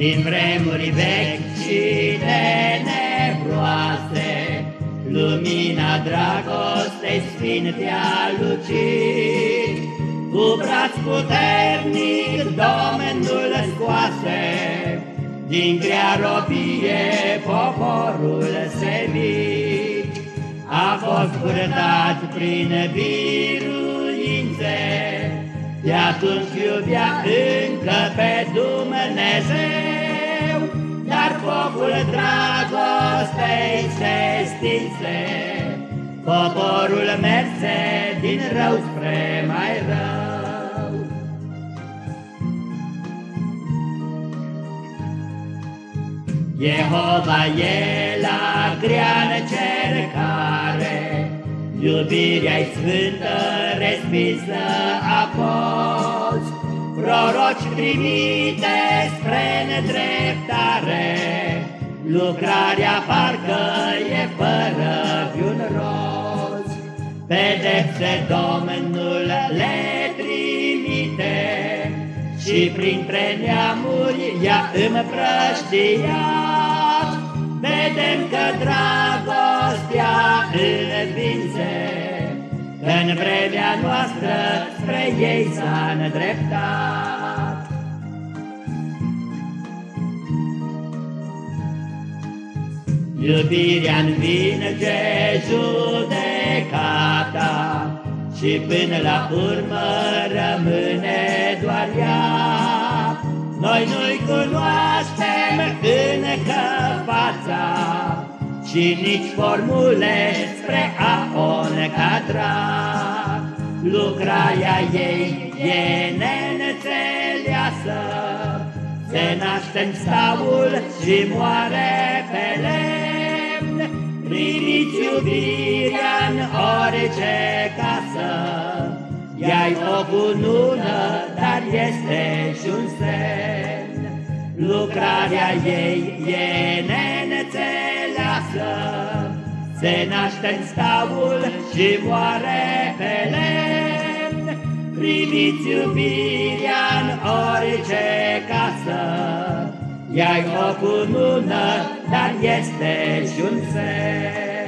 Din vremuri vechi și tenebroase, Lumina dragostei sfinte a lucit, Cu braț puternic Domnul scoase, Din grea robie poporul servit. A fost purtat prin biruințe, De atunci iubea încă pe Dumnezeu, dragostei se stinse, Poporul merse din rău spre mai rău. Jehova e la grea încercare, Iubirea-i sfântă, respinsă apoi, Proroci trimite spre nedreptare, Lucrarea parcă e fără un rost. Pedepse Domnul le trimite, Și printre neamuri i-a împrăștiat. Vedem că dragostea învinse, În vremea noastră spre ei s-a îndreptat. Iubirea învinge judecata Și până la urmă rămâne doar ea. Noi nu-i cunoaștem încă fața Și nici formule spre a o încadra. Lucrarea ei e neînțeleasă, Se naște în staul și moare pe lemn. Primiți iubirea în orice casă, Ea-i o bunună, dar este și un semn. Lucrarea ei e neînțeleasă, Se naște în staul și moare pe lemn. Primiți iubirea în orice casă, Ea-i o cunună, dar este și un semn.